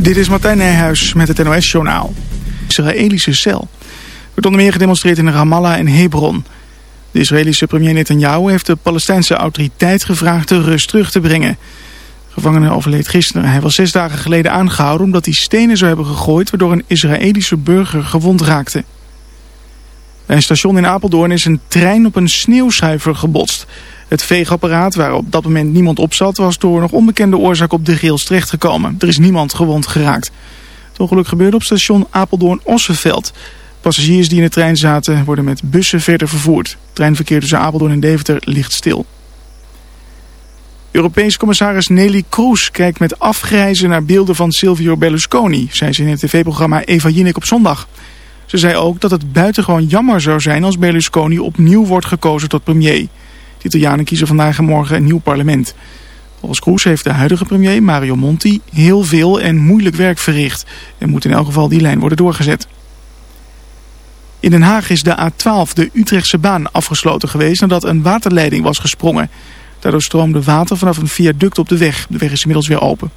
Dit is Martijn Nijhuis met het NOS-journaal. Israëlische cel. Wordt onder meer gedemonstreerd in Ramallah en Hebron. De Israëlische premier Netanyahu heeft de Palestijnse autoriteit gevraagd de rust terug te brengen. De gevangene overleed gisteren. Hij was zes dagen geleden aangehouden omdat hij stenen zou hebben gegooid... waardoor een Israëlische burger gewond raakte. Bij een station in Apeldoorn is een trein op een sneeuwschuiver gebotst. Het veegapparaat waar op dat moment niemand op zat... was door nog onbekende oorzaak op de rails terechtgekomen. Er is niemand gewond geraakt. Het ongeluk gebeurde op station Apeldoorn-Osseveld. Passagiers die in de trein zaten worden met bussen verder vervoerd. Het treinverkeer tussen Apeldoorn en Deventer ligt stil. Europees commissaris Nelly Kroes kijkt met afgrijzen naar beelden van Silvio Berlusconi, zei ze in het tv-programma Eva Jinek op zondag. Ze zei ook dat het buitengewoon jammer zou zijn als Berlusconi opnieuw wordt gekozen tot premier. De Italianen kiezen vandaag en morgen een nieuw parlement. Volgens Kroes heeft de huidige premier Mario Monti heel veel en moeilijk werk verricht. En moet in elk geval die lijn worden doorgezet. In Den Haag is de A12, de Utrechtse baan, afgesloten geweest nadat een waterleiding was gesprongen. Daardoor stroomde water vanaf een viaduct op de weg. De weg is inmiddels weer open.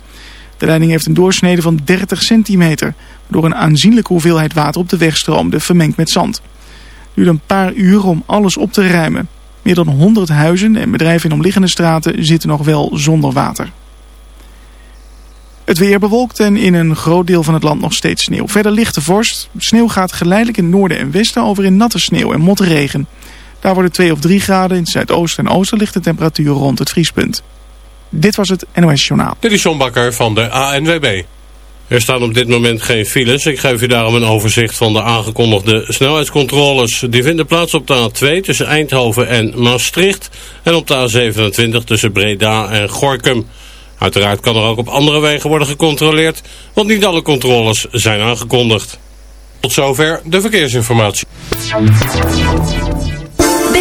De leiding heeft een doorsnede van 30 centimeter, waardoor een aanzienlijke hoeveelheid water op de weg stroomde, vermengd met zand. Het duurde een paar uur om alles op te ruimen. Meer dan 100 huizen en bedrijven in omliggende straten zitten nog wel zonder water. Het weer bewolkt en in een groot deel van het land nog steeds sneeuw. Verder lichte vorst. Sneeuw gaat geleidelijk in noorden en westen over in natte sneeuw en motregen. Daar worden 2 of 3 graden. In het zuidoosten en oosten ligt de temperatuur rond het vriespunt. Dit was het NOS Journaal. Dit is John Bakker van de ANWB. Er staan op dit moment geen files. Ik geef u daarom een overzicht van de aangekondigde snelheidscontroles. Die vinden plaats op de A2 tussen Eindhoven en Maastricht. En op de A27 tussen Breda en Gorkum. Uiteraard kan er ook op andere wegen worden gecontroleerd. Want niet alle controles zijn aangekondigd. Tot zover de verkeersinformatie.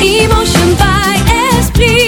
Emotion by Esprit.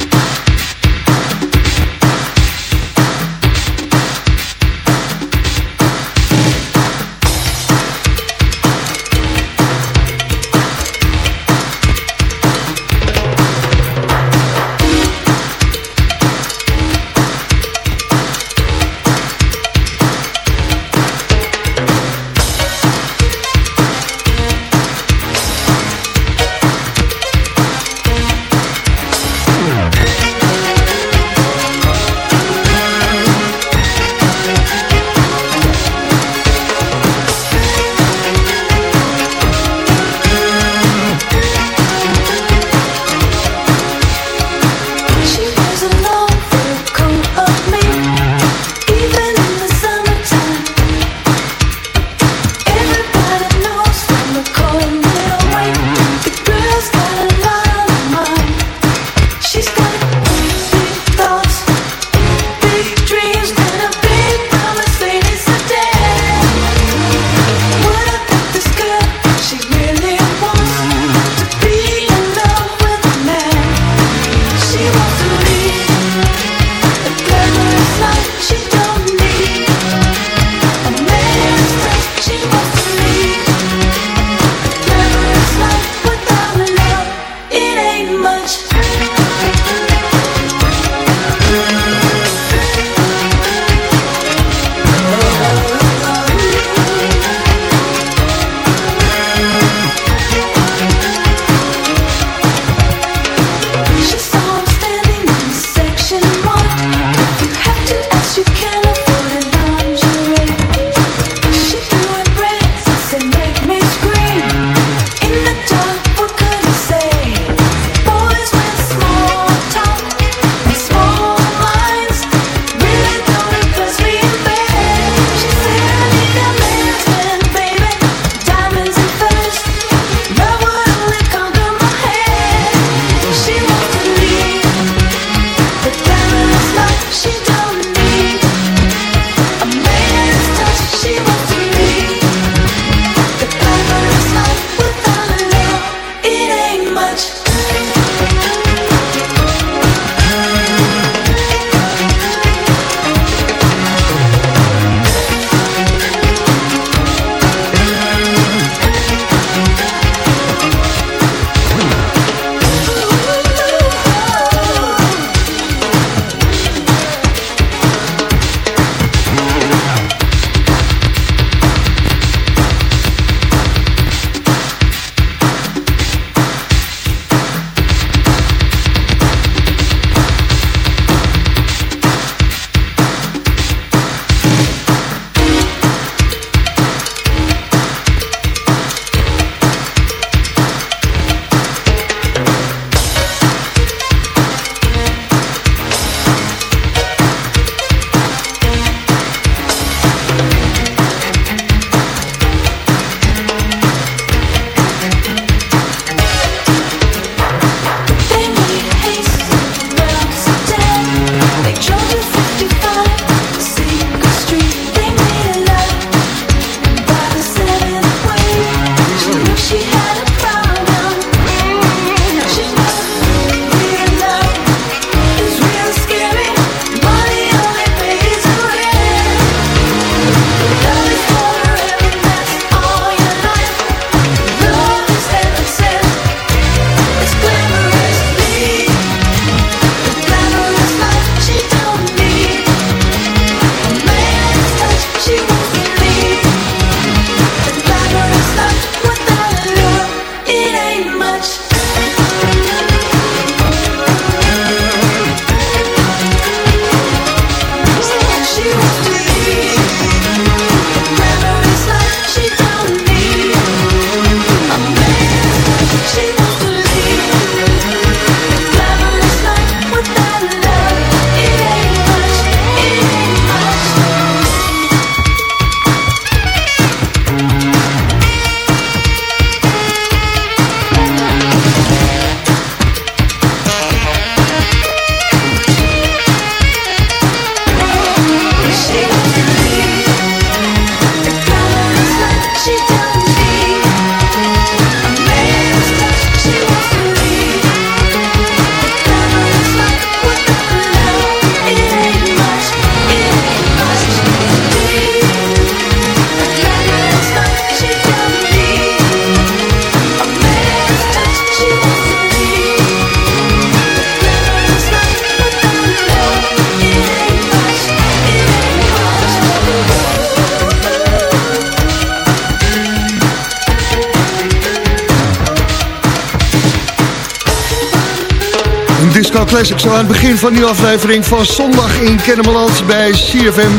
Classic. Zo aan het begin van die aflevering van zondag in Kennemerland bij CFM.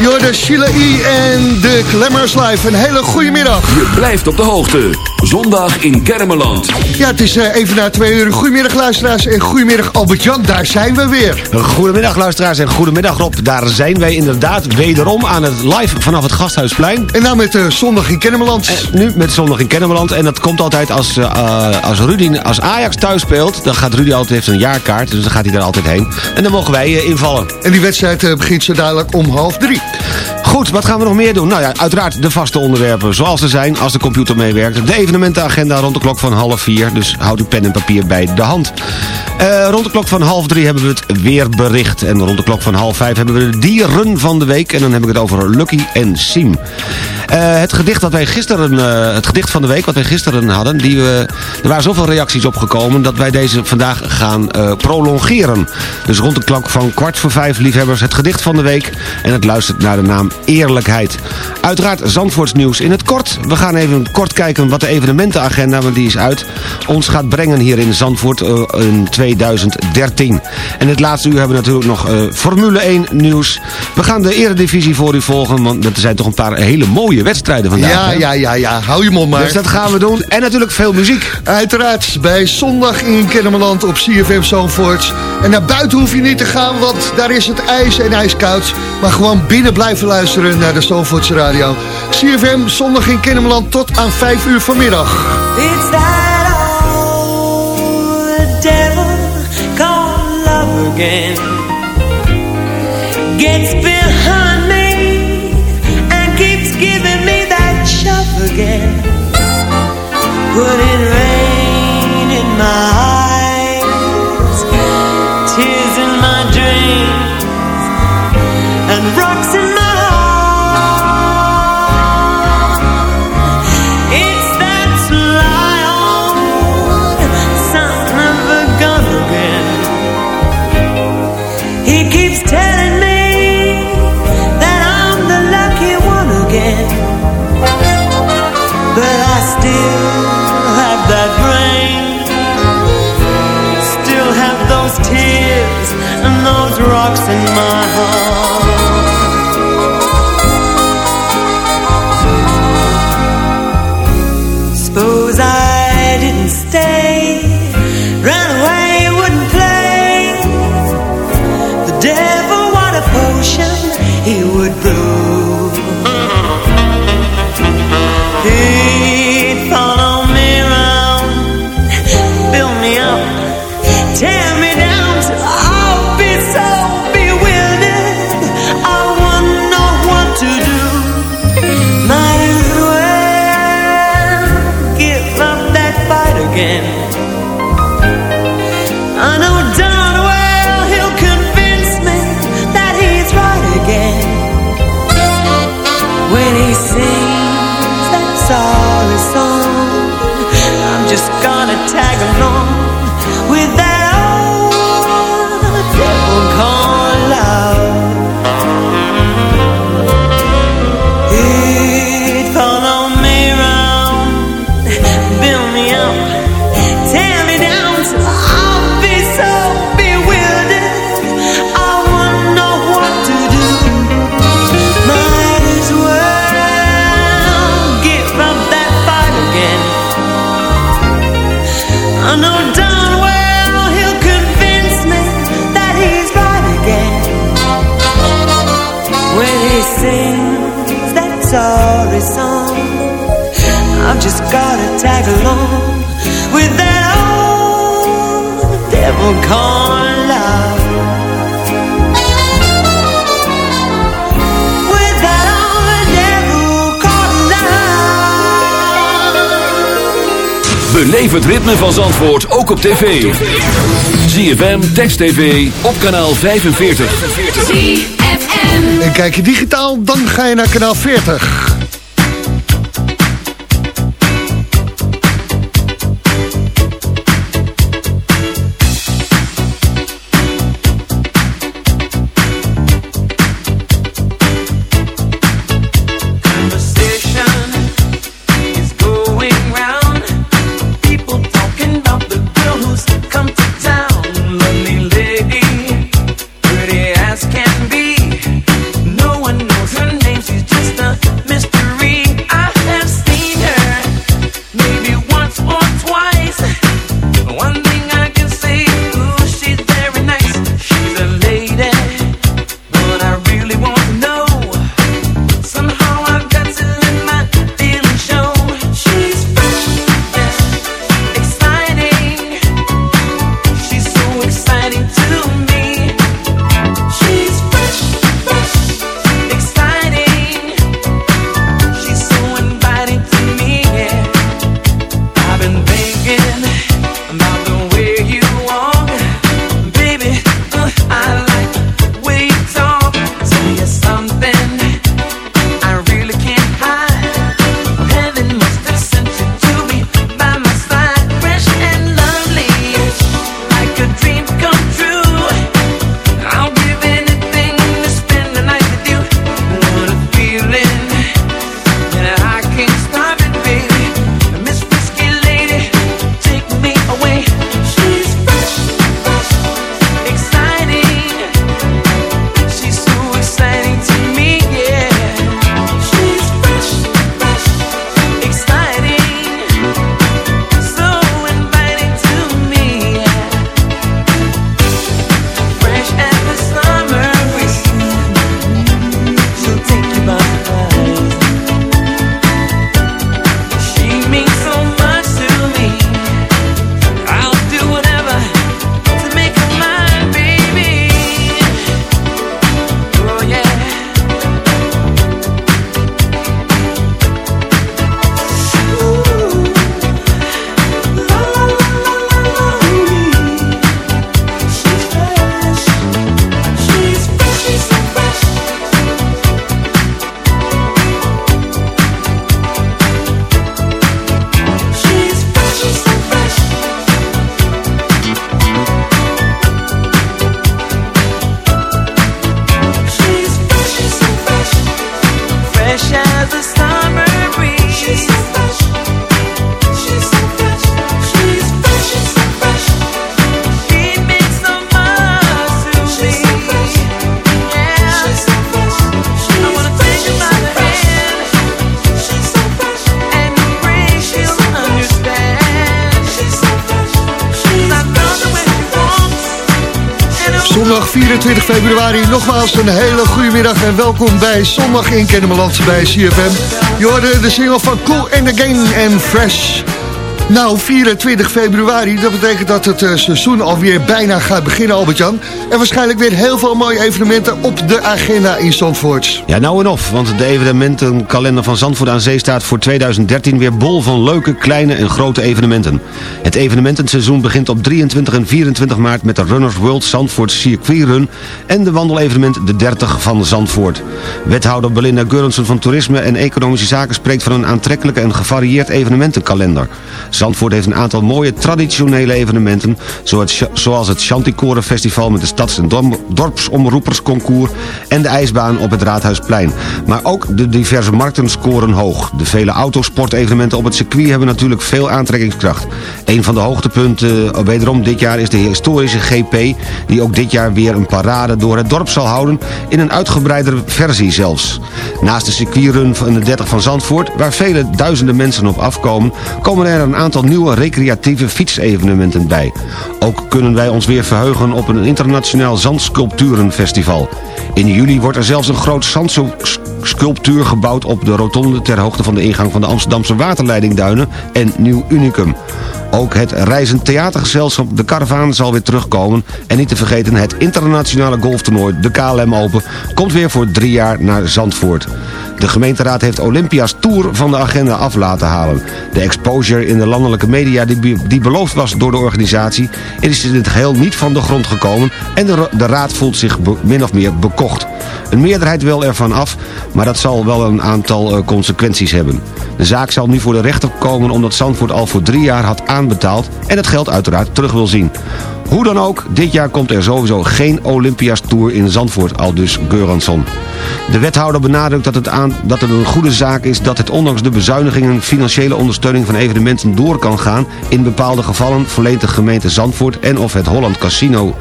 Jorde, Sheila E. en de Glamours Live. Een hele goede middag. Je blijft op de hoogte. Zondag in Kermeland. Ja, het is uh, even na twee uur. Goedemiddag luisteraars en goedemiddag Albert-Jan. Daar zijn we weer. Goedemiddag luisteraars en goedemiddag Rob. Daar zijn wij inderdaad wederom aan het live vanaf het Gasthuisplein. En nou met uh, Zondag in Kennemerland. En nu met Zondag in Kennemerland. En dat komt altijd als, uh, als, Rudy, als Ajax thuis speelt. Dan gaat Rudy altijd heeft een jaarkaart. Dus dan gaat hij daar altijd heen. En dan mogen wij invallen. En die wedstrijd begint zo dadelijk om half drie. Goed, wat gaan we nog meer doen? Nou ja, uiteraard de vaste onderwerpen zoals ze zijn als de computer meewerkt. De evenementenagenda rond de klok van half vier. Dus houd uw pen en papier bij de hand. Uh, rond de klok van half drie hebben we het weerbericht. En rond de klok van half vijf hebben we de dieren van de week. En dan heb ik het over Lucky en Siem. Uh, het gedicht dat wij gisteren, uh, het gedicht van de week wat wij gisteren hadden, die, er waren zoveel reacties op gekomen dat wij deze vandaag gaan prolongeren. Dus rond de klok van kwart voor vijf, liefhebbers, het gedicht van de week. En het luistert naar de naam Eerlijkheid. Uiteraard Zandvoorts nieuws in het kort. We gaan even kort kijken wat de evenementenagenda, want die is uit, ons gaat brengen hier in Zandvoort in 2013. En het laatste uur hebben we natuurlijk nog Formule 1 nieuws. We gaan de eredivisie voor u volgen, want er zijn toch een paar hele mooie wedstrijden vandaag. Ja, hè? ja, ja, ja. Hou je mond maar. Dus dat gaan we doen. En natuurlijk veel muziek. Uiteraard, bij zondag in Kennemerland op CFM Zandvoort. En naar buiten hoef je niet te gaan, want daar is het ijs en ijskoud. Maar gewoon binnen blijven luisteren naar de Zandvoortse radio. CFM zondag in Kennemerland tot aan 5 uur vanmiddag. It's that old devil love again Gets shove again Putting rain in my eyes and those rocks in my het ritme van Zandvoort ook op tv. ZFM, Text TV, op kanaal 45. En kijk je digitaal, dan ga je naar kanaal 40. 24 februari. Nogmaals een hele goede middag en welkom bij Zondag in Kennemerland bij CFM. Je hoorde de single van Cool and Again en Fresh. Nou, 24 februari, dat betekent dat het uh, seizoen alweer bijna gaat beginnen, Albert-Jan. En waarschijnlijk weer heel veel mooie evenementen op de agenda in Zandvoort. Ja, nou en of, want de evenementenkalender van Zandvoort aan Zee staat voor 2013 weer bol van leuke, kleine en grote evenementen. Het evenementenseizoen begint op 23 en 24 maart met de Runners World Zandvoort Circuit Run en de wandelevenement De 30 van Zandvoort. Wethouder Belinda Geurensen van Toerisme en Economische Zaken spreekt van een aantrekkelijke en gevarieerd evenementenkalender. Zandvoort heeft een aantal mooie traditionele evenementen... zoals het Chanticoren Festival met de Stads- en Dorpsomroepersconcours... en de ijsbaan op het Raadhuisplein. Maar ook de diverse markten scoren hoog. De vele autosportevenementen op het circuit hebben natuurlijk veel aantrekkingskracht. Een van de hoogtepunten eh, wederom dit jaar is de historische GP... die ook dit jaar weer een parade door het dorp zal houden... in een uitgebreidere versie zelfs. Naast de circuitrun van de 30 van Zandvoort... waar vele duizenden mensen op afkomen... komen er een aantal nieuwe recreatieve fietsevenementen bij. Ook kunnen wij ons weer verheugen op een internationaal zandsculpturenfestival. In juli wordt er zelfs een groot zandsculptuur gebouwd op de rotonde... ter hoogte van de ingang van de Amsterdamse waterleidingduinen en Nieuw Unicum. Ook het reizend theatergezelschap De Caravaan zal weer terugkomen. En niet te vergeten het internationale golftoernooi De KLM Open... komt weer voor drie jaar naar Zandvoort. De gemeenteraad heeft Olympia's Tour van de agenda af laten halen. De exposure in de landelijke media die, die beloofd was door de organisatie... is in het geheel niet van de grond gekomen... en de, de raad voelt zich min of meer bekocht. Een meerderheid wil ervan af, maar dat zal wel een aantal uh, consequenties hebben. De zaak zal nu voor de rechter komen omdat Zandvoort al voor drie jaar had aanbetaald... en het geld uiteraard terug wil zien. Hoe dan ook, dit jaar komt er sowieso geen Olympia's Tour in Zandvoort, al dus Geuransson. De wethouder benadrukt dat het, aan, dat het een goede zaak is dat het ondanks de bezuinigingen financiële ondersteuning van evenementen door kan gaan. In bepaalde gevallen verleent de gemeente Zandvoort en of het Holland Casino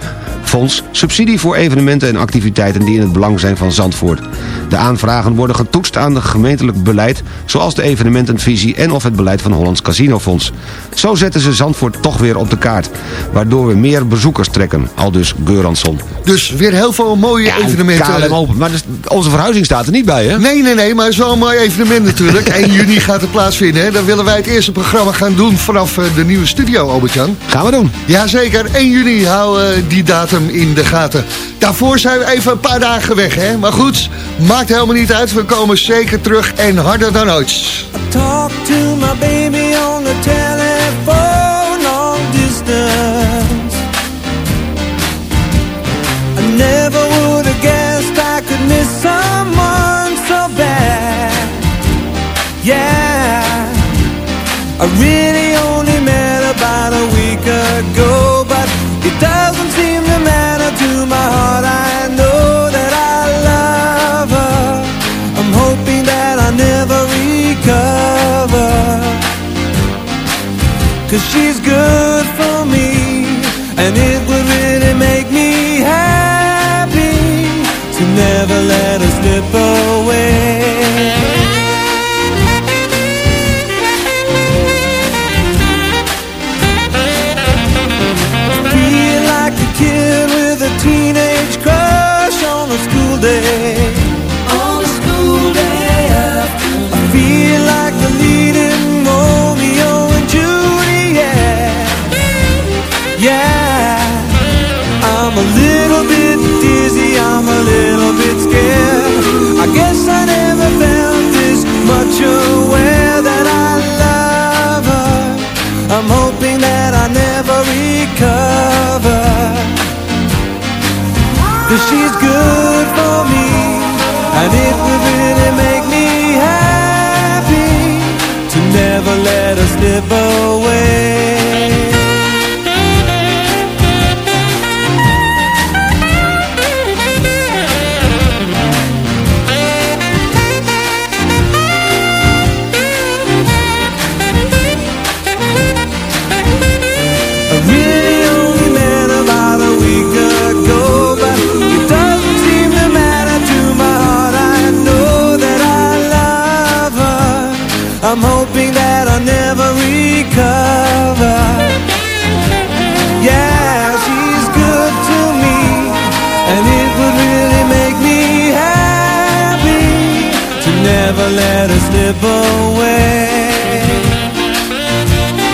Fonds subsidie voor evenementen en activiteiten die in het belang zijn van Zandvoort. De aanvragen worden getoetst aan het gemeentelijk beleid, zoals de evenementenvisie en of het beleid van Hollands Casinofonds. Zo zetten ze Zandvoort toch weer op de kaart, waardoor we meer bezoekers trekken, al dus Geuransson. Dus weer heel veel mooie Ja, evenementen. KLM Open, maar dus onze verhuizing staat er niet bij, hè? Nee, nee, nee, maar het is wel een mooi evenement natuurlijk. 1 juni gaat het plaatsvinden. Hè? Dan willen wij het eerste programma gaan doen vanaf eh, de nieuwe studio, Albert-Jan. Gaan we doen. Jazeker, 1 juni hou eh, die datum in de gaten. Daarvoor zijn we even een paar dagen weg, hè. Maar goed, maakt helemaal niet uit. We komen zeker terug en harder dan ooit. Yeah, I really only met about a week ago, but it doesn't seem to matter to my heart. I know that I love her. I'm hoping that I never recover. Cause she's good slip away. slip away.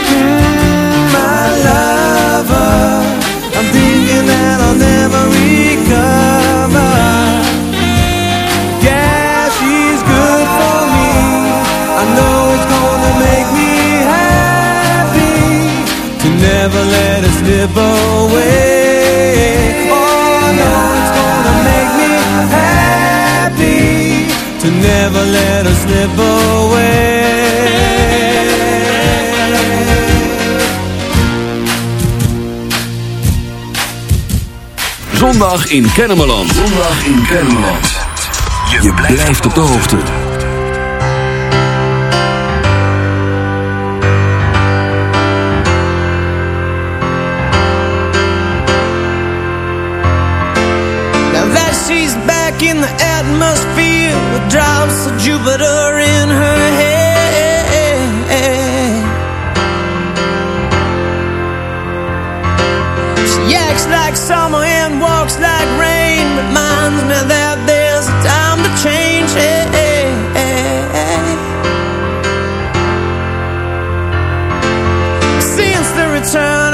Mm, my lover, I'm thinking that I'll never recover. Yeah, she's good for me. I know it's gonna make me happy to never let her slip away. to never let us slip away. Zondag in Kennemerland. Zondag in Kennemerland. Je, Je blijft op de hoogte. Now that she's back in the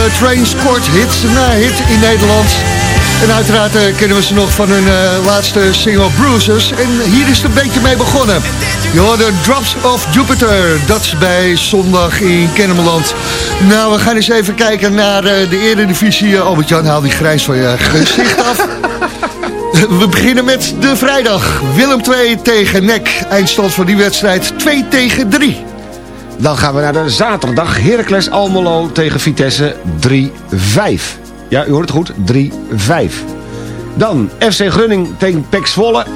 Club Train hits na eh, hit in Nederland. En uiteraard eh, kennen we ze nog van hun laatste single Bruises. En hier is het een beetje mee begonnen. Je hoorde Drops of Jupiter. Dat is bij zondag in Kennemerland. Nou, we gaan eens even kijken naar uh, de eredivisie. Albert-Jan, haal die grijs van je gezicht af. we beginnen met de vrijdag. Willem 2 tegen Nek, Eindstand van die wedstrijd 2 tegen 3 dan gaan we naar de zaterdag. Heracles Almelo tegen Vitesse 3-5. Ja, u hoort het goed, 3-5. Dan FC Grunning tegen Pek Zwolle 1-0.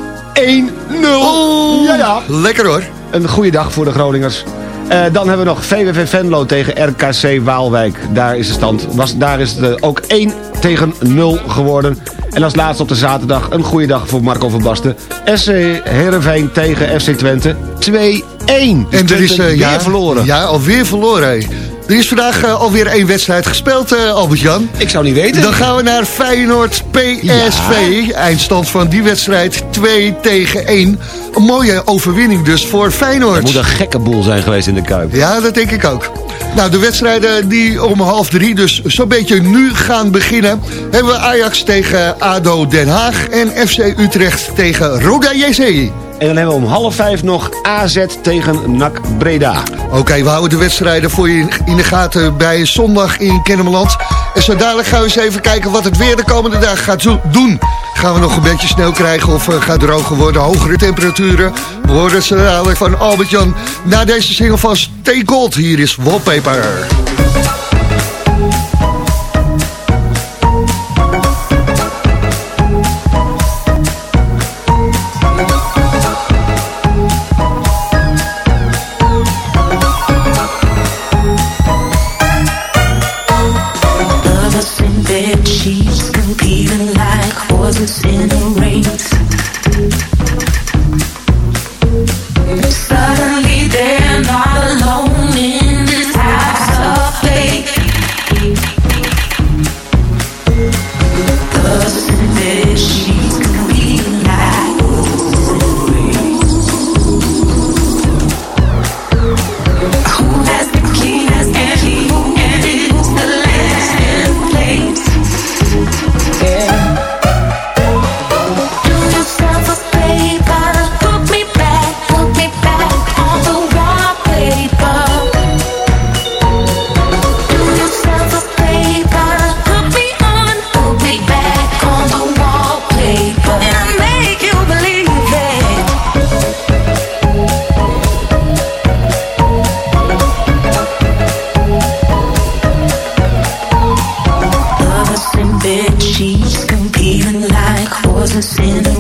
ja, ja. Lekker hoor. Een goede dag voor de Groningers. Eh, dan hebben we nog VWV Venlo tegen RKC Waalwijk. Daar is de stand. Was, daar is het ook 1 tegen 0 geworden. En als laatste op de zaterdag een goede dag voor Marco van Basten. SC Heerenveen tegen FC Twente 2-1. En er is weer ja, verloren. Ja, alweer verloren. Er is vandaag eh, alweer één wedstrijd gespeeld, eh, Albert-Jan. Ik zou niet weten. Dan gaan we naar Feyenoord PSV. Eindstand van die wedstrijd 2 tegen 1. Een mooie overwinning dus voor Feyenoord. Het moet een gekke boel zijn geweest in de Kuip. Ja, dat denk ik ook. Nou, de wedstrijden die om half drie dus zo'n beetje nu gaan beginnen... hebben we Ajax tegen ADO Den Haag en FC Utrecht tegen Roda JC. En dan hebben we om half vijf nog AZ tegen NAC Breda. Oké, we houden de wedstrijden voor je in de gaten bij zondag in Kennemerland. En zo dadelijk gaan we eens even kijken wat het weer de komende dag gaat doen. Gaan we nog een beetje sneeuw krijgen of eh, gaat het droger worden? Hogere temperaturen? We horen zo dadelijk van Albert-Jan. Na deze single van Stay Gold, hier is Wallpaper. us sin.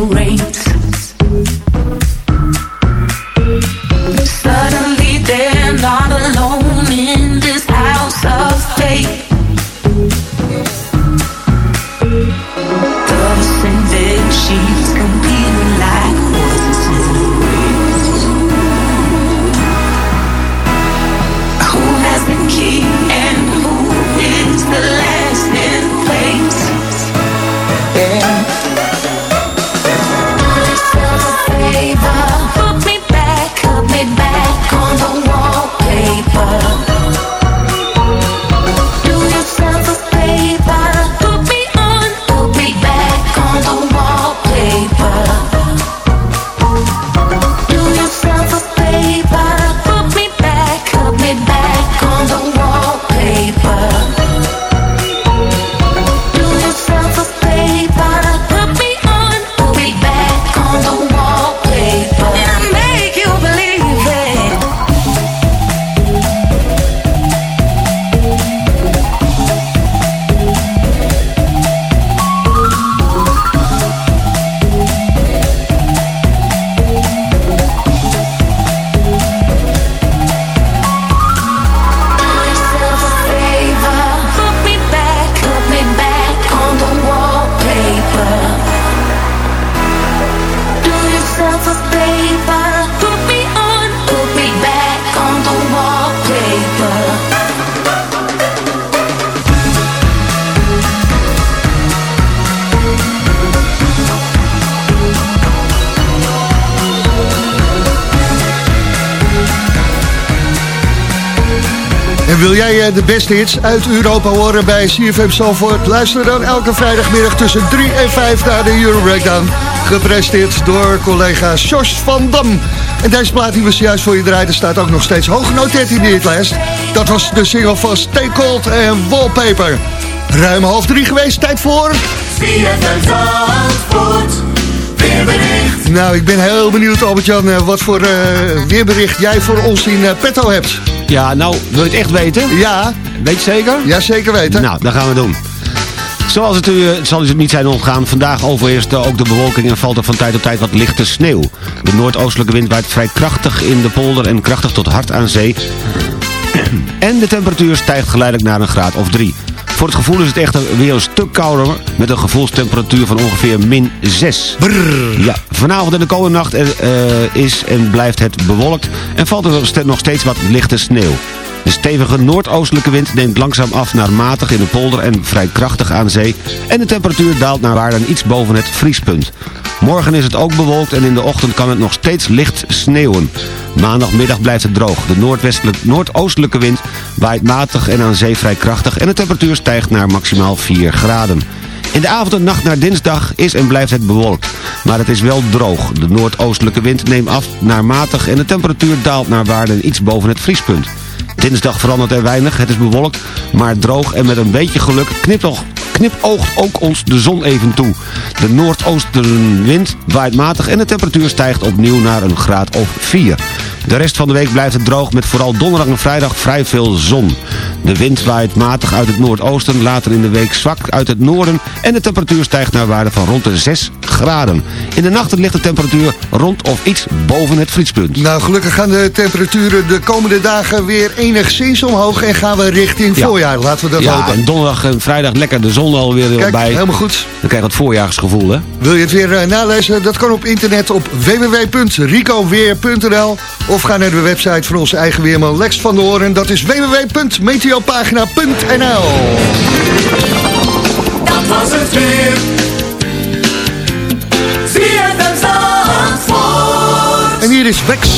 En wil jij eh, de beste hits uit Europa horen bij CFM Zalvoort? Luister dan elke vrijdagmiddag tussen 3 en 5 naar de Euro Breakdown. Gepresteerd door collega Jos van Dam. En deze plaat die we zojuist voor je draaiden staat ook nog steeds hoog genoteerd in de hitlijst. Dat was de single van Stay Cold en Wallpaper. Ruim half drie geweest, tijd voor... Nou, ik ben heel benieuwd, Albert-Jan, eh, wat voor eh, weerbericht jij voor ons in eh, petto hebt. Ja, nou, wil je het echt weten? Ja. Weet je zeker? Ja, zeker weten. Nou, dat gaan we doen. Zoals het u zal u niet zijn ontgaan, vandaag overheerst ook de bewolking en valt er van tijd tot tijd wat lichte sneeuw. De noordoostelijke wind waait vrij krachtig in de polder en krachtig tot hard aan zee. en de temperatuur stijgt geleidelijk naar een graad of drie. Voor het gevoel is het echter weer een stuk kouder met een gevoelstemperatuur van ongeveer min 6. Ja, vanavond en de komende nacht uh, is en blijft het bewolkt en valt er nog steeds wat lichte sneeuw. De stevige noordoostelijke wind neemt langzaam af naar matig in de polder en vrij krachtig aan zee. En de temperatuur daalt naar waarden iets boven het vriespunt. Morgen is het ook bewolkt en in de ochtend kan het nog steeds licht sneeuwen. Maandagmiddag blijft het droog. De noordoostelijke wind waait matig en aan zee vrij krachtig... en de temperatuur stijgt naar maximaal 4 graden. In de avond en nacht naar dinsdag is en blijft het bewolkt. Maar het is wel droog. De noordoostelijke wind neemt af naar matig... en de temperatuur daalt naar waarden iets boven het vriespunt. Dinsdag verandert er weinig, het is bewolkt, maar droog en met een beetje geluk knipt knipoogt ook ons de zon even toe. De noordoostenwind waait matig en de temperatuur stijgt opnieuw naar een graad of 4. De rest van de week blijft het droog met vooral donderdag en vrijdag vrij veel zon. De wind waait matig uit het noordoosten, later in de week zwak uit het noorden... en de temperatuur stijgt naar waarde van rond de 6 graden. In de nachten ligt de temperatuur rond of iets boven het vriespunt. Nou, gelukkig gaan de temperaturen de komende dagen weer enigszins omhoog... en gaan we richting voorjaar. Laten we dat ja, hopen. en donderdag en vrijdag lekker de zon alweer Kijk, bij. helemaal goed. Dan krijg je het voorjaarsgevoel, hè? Wil je het weer uh, nalezen? Dat kan op internet op www.ricoweer.nl of ga naar de website van onze eigen weerman Lex van der Hoorn. Dat is www.meteopagina.nl Dat was het weer. En hier is Wex.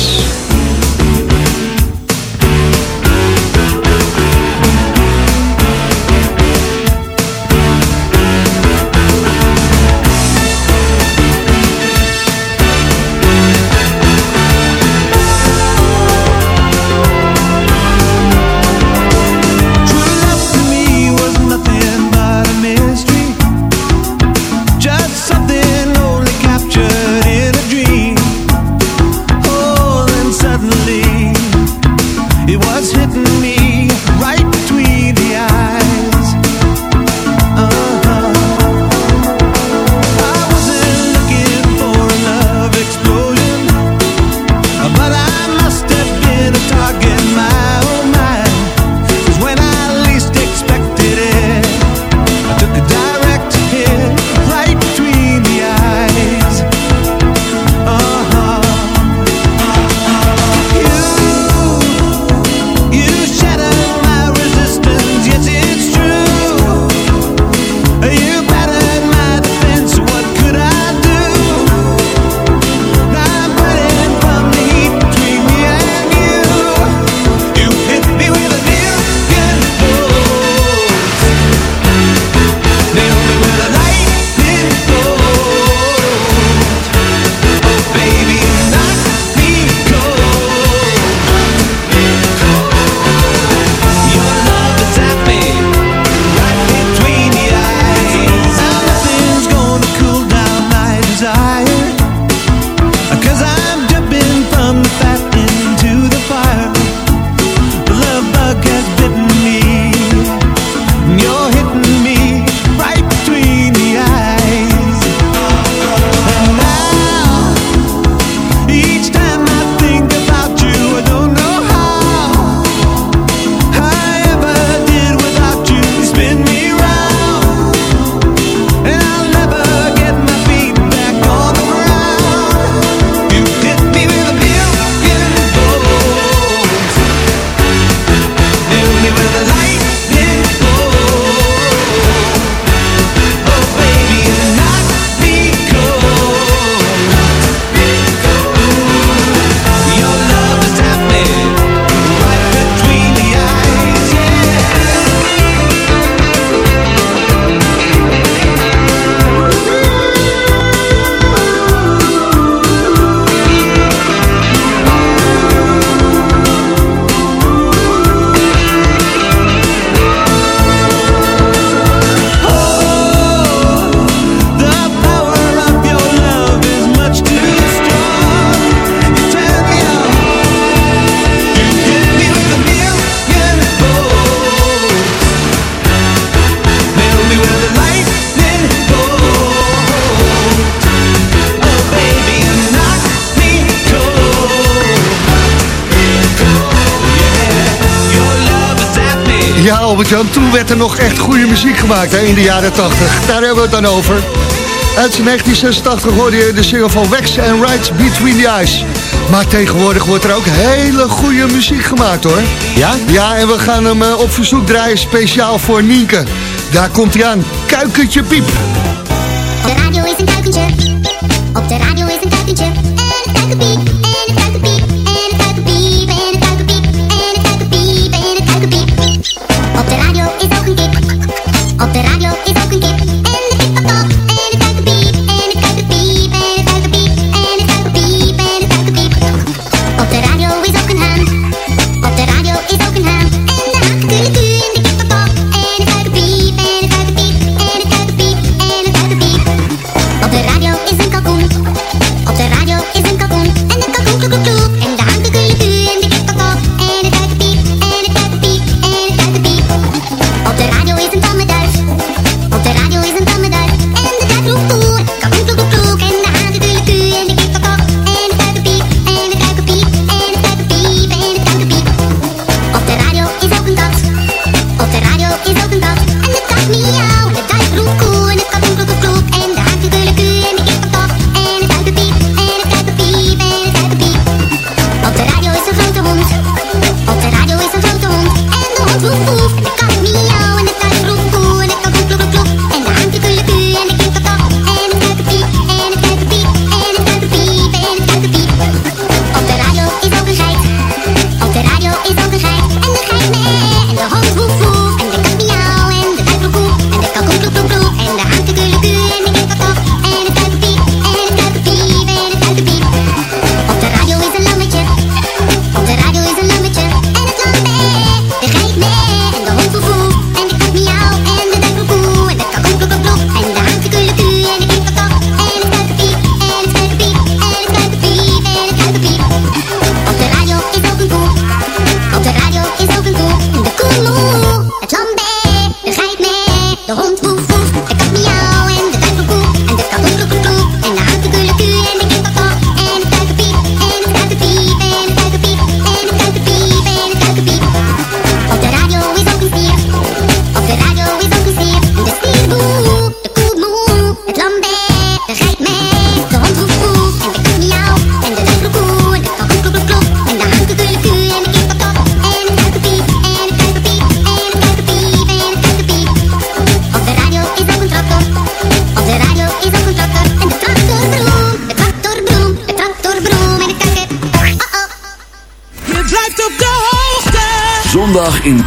Albert-Jan, toen werd er nog echt goede muziek gemaakt hè, in de jaren 80. Daar hebben we het dan over. Uit 1986 hoorde je de single van Wax and Rides Between the Eyes. Maar tegenwoordig wordt er ook hele goede muziek gemaakt hoor. Ja? Ja, en we gaan hem eh, op verzoek draaien speciaal voor Nienke. Daar komt hij aan, Kuikentje Piep. Op de radio is een kuikentje, op de radio is een kuikentje. En een kuikenpiep, en een kuikentje.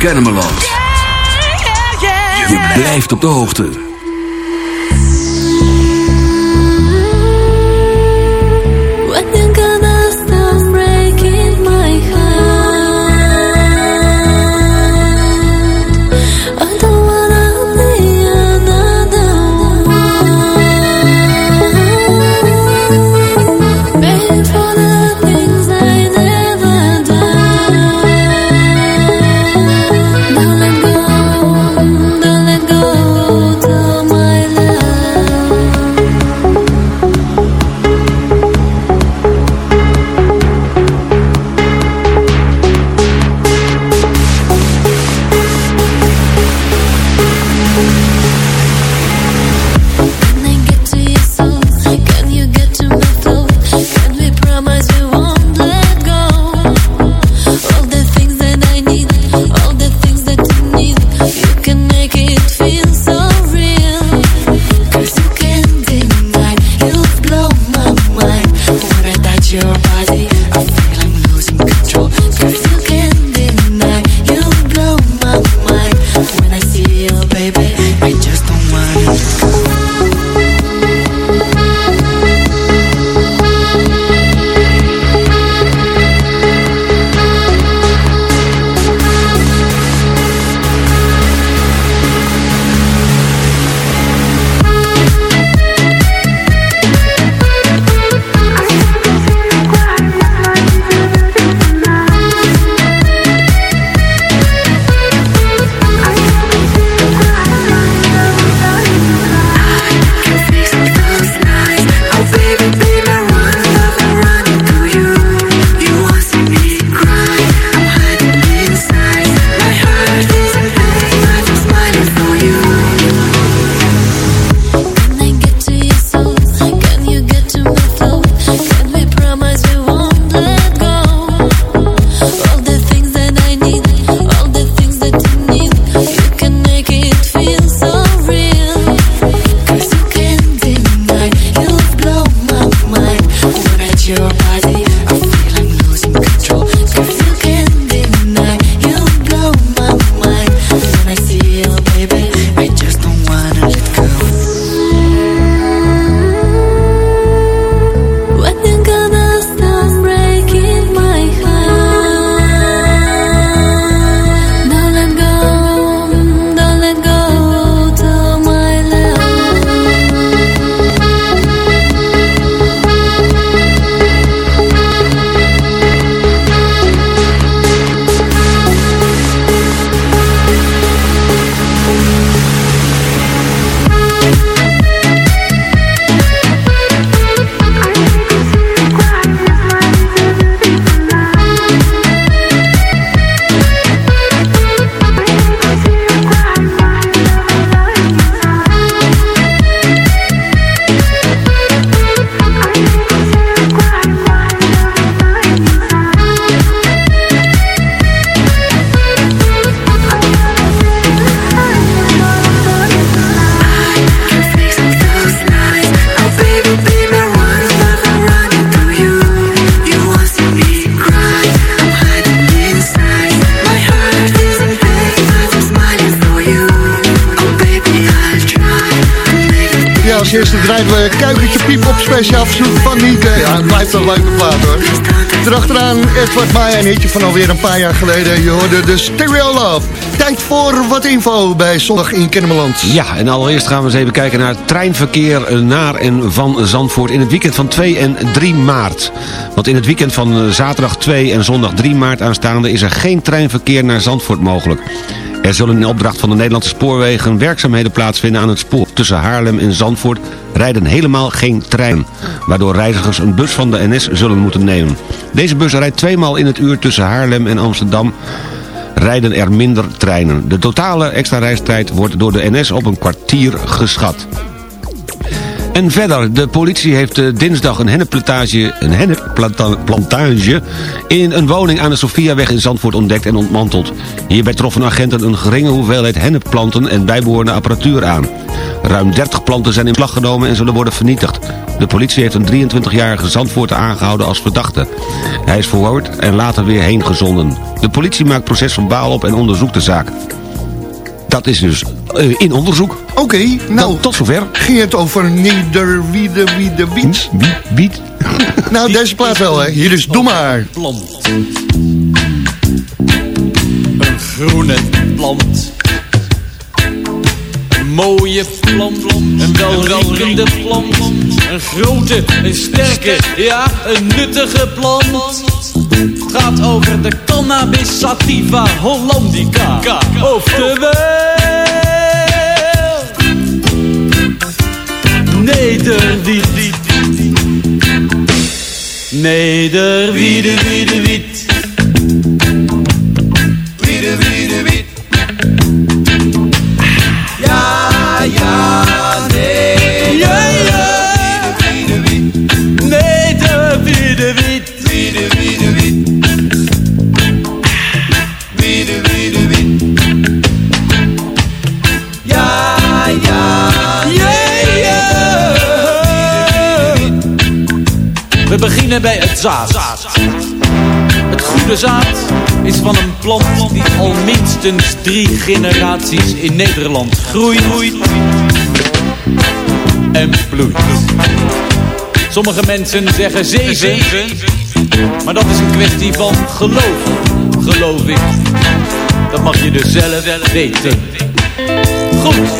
Kennemerland. Je blijft op de hoogte. Your body. Van. Ja, het blijft een leuke plaat hoor. Erachteraan Edward Maya, een hitje van alweer een paar jaar geleden. Je hoorde de Stereo Love. Tijd voor wat info bij Zondag in Kennemerland. Ja, en allereerst gaan we eens even kijken naar het treinverkeer naar en van Zandvoort in het weekend van 2 en 3 maart. Want in het weekend van eh, zaterdag 2 en zondag 3 maart aanstaande is er geen treinverkeer naar Zandvoort mogelijk. Er zullen in opdracht van de Nederlandse spoorwegen werkzaamheden plaatsvinden aan het spoor. Tussen Haarlem en Zandvoort rijden helemaal geen trein, waardoor reizigers een bus van de NS zullen moeten nemen. Deze bus rijdt tweemaal in het uur tussen Haarlem en Amsterdam rijden er minder treinen. De totale extra reistijd wordt door de NS op een kwartier geschat. En verder, de politie heeft eh, dinsdag een hennepplantage, een hennepplantage in een woning aan de Sofiaweg in Zandvoort ontdekt en ontmanteld. Hierbij troffen agenten een geringe hoeveelheid hennepplanten en bijbehorende apparatuur aan. Ruim 30 planten zijn in beslag genomen en zullen worden vernietigd. De politie heeft een 23-jarige Zandvoort aangehouden als verdachte. Hij is verhoord en later weer heen gezonden. De politie maakt procesverbaal op en onderzoekt de zaak. Dat is dus eh, in onderzoek. Oké, nou, tot zover. Ging het over Nederwiede, Wiede, Wiet? Wiet, Wiet. Nou, deze plaat wel, hè. Hier is Doe Maar. plant. Een groene plant. Een mooie plant. Een welriekende plant. Een grote, een sterke, ja, een nuttige plant. Het gaat over de cannabis sativa hollandica. Oftewel... Nederwiet. Nederwiede, wiede, beginnen bij het zaad. Het goede zaad is van een plant die al minstens drie generaties in Nederland groeit en bloeit. Sommige mensen zeggen zeven, maar dat is een kwestie van geloof, geloof ik. Dat mag je dus zelf weten. Goed.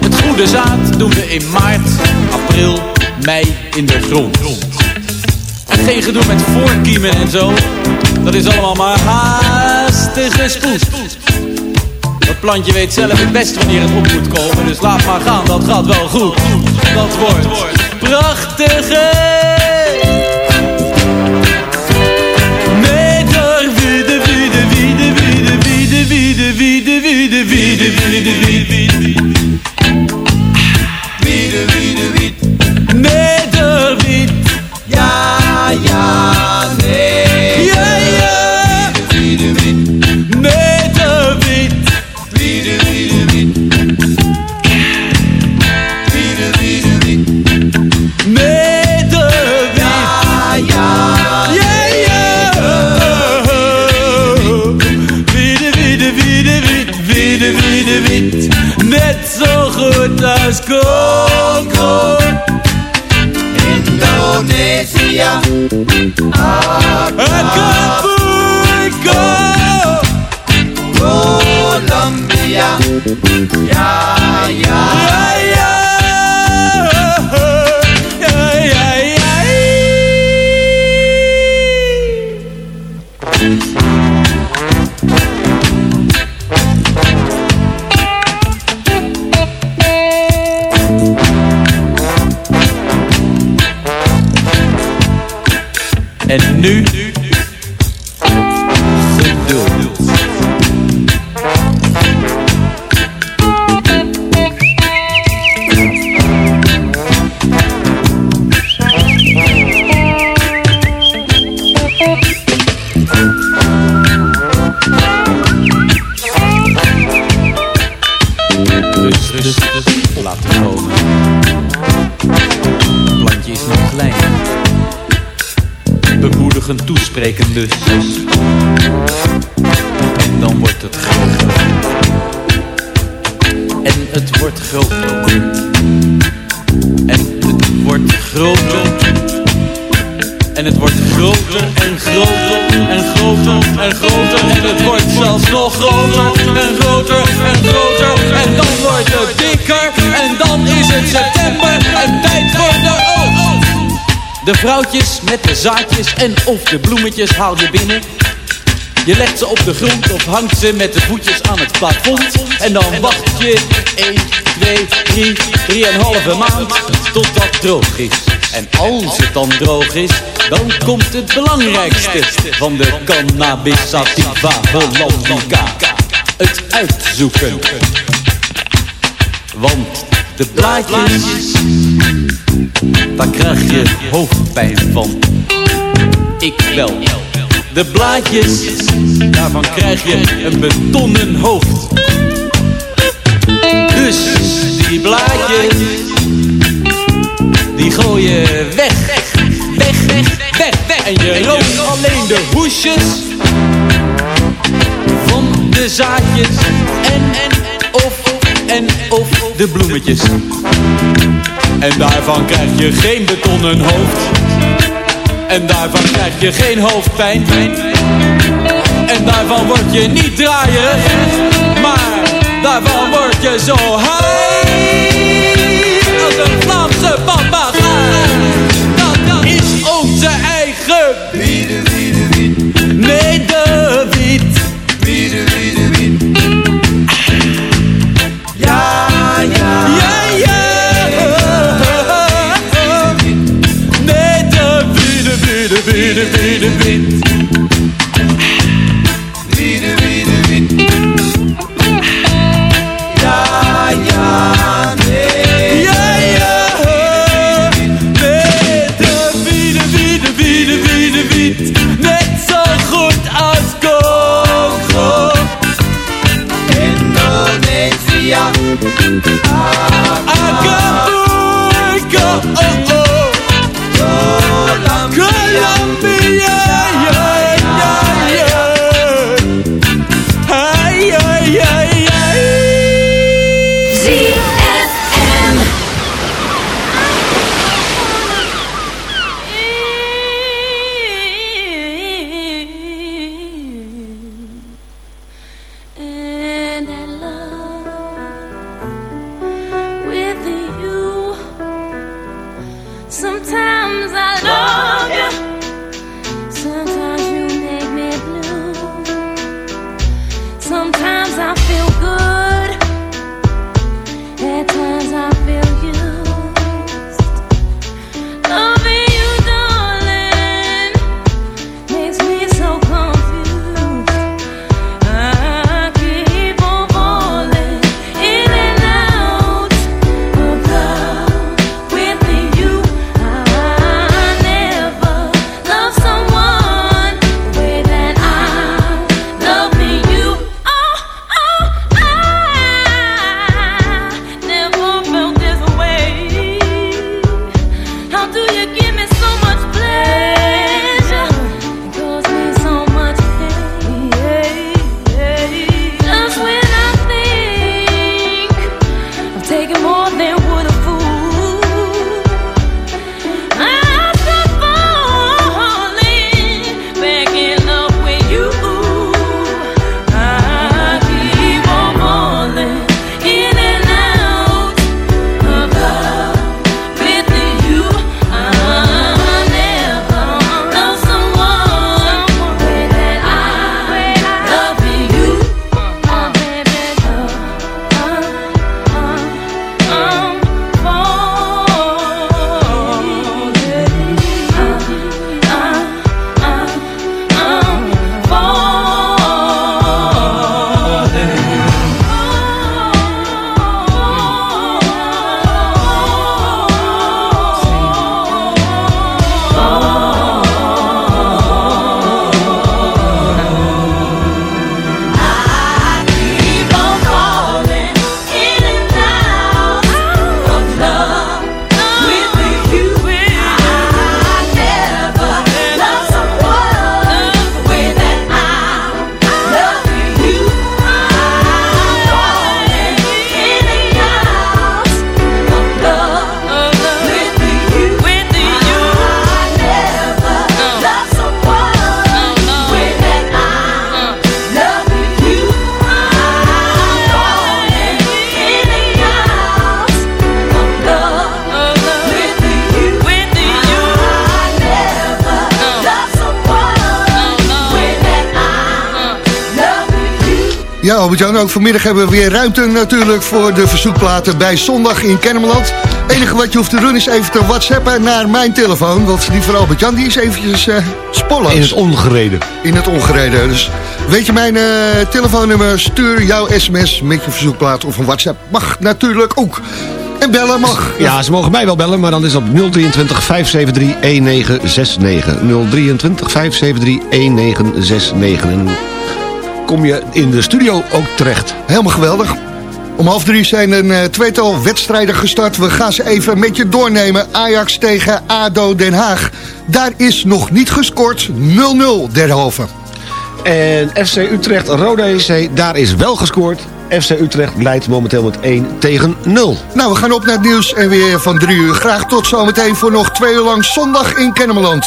Het goede zaad doen we in maart, april, mei in de grond. En geen gedoe met voorkiemen en zo. Dat is allemaal maar haastige spoed. Dat plantje weet zelf het best wanneer het op moet komen. Dus laat maar gaan, dat gaat wel goed. Dat wordt prachtige. Meter, wiede, wiede, wiede, wiede, wiede, wiede, wiede, wiede, wiede, wiede, wiede, wiede. Wiede, Congo, Indonesia, ah, Acapulco, Colombia, yeah, yeah. Nu... Bemoedigend toespreken De vrouwtjes met de zaadjes en of de bloemetjes haal je binnen. Je legt ze op de grond of hangt ze met de voetjes aan het plafond. En dan wacht je 1, 2, 3, 3,5 maand totdat het droog is. En als het dan droog is, dan komt het belangrijkste van de cannabis sativa hollandica. Het uitzoeken. Want de blaadjes, daar krijg je hoofdpijn van. Ik wel. De blaadjes, daarvan krijg je een betonnen hoofd. Dus die blaadjes, die gooi je weg. Weg, weg, weg, weg. En je rookt alleen de hoesjes van de zaadjes en, en of, en of de bloemetjes. En daarvan krijg je geen betonnen hoofd. En daarvan krijg je geen hoofdpijn. En daarvan word je niet draaierig. Maar daarvan word je zo high. Als een Vlaamse papegaai. Sometimes I feel good. Albert-Jan, ook vanmiddag hebben we weer ruimte natuurlijk voor de verzoekplaten bij Zondag in Kennemerland. Het enige wat je hoeft te doen is even te whatsappen naar mijn telefoon. Want die van Albert-Jan is eventjes uh, spolloos. In het ongereden. In het ongereden. Dus weet je mijn uh, telefoonnummer, stuur jouw sms met je verzoekplaat of een whatsapp. Mag natuurlijk ook. En bellen mag. Ja, ze mogen mij wel bellen, maar dan is op 023 573 1969. 023 573 1969. En kom je in de studio ook terecht. Helemaal geweldig. Om half drie zijn een uh, tweetal wedstrijden gestart. We gaan ze even met je doornemen. Ajax tegen ADO Den Haag. Daar is nog niet gescoord. 0-0 derhalve. En FC Utrecht Roda EC, daar is wel gescoord. FC Utrecht leidt momenteel met 1 tegen 0. Nou, we gaan op naar het nieuws en weer van 3 uur. Graag tot zometeen voor nog twee uur lang zondag in Kennemerland.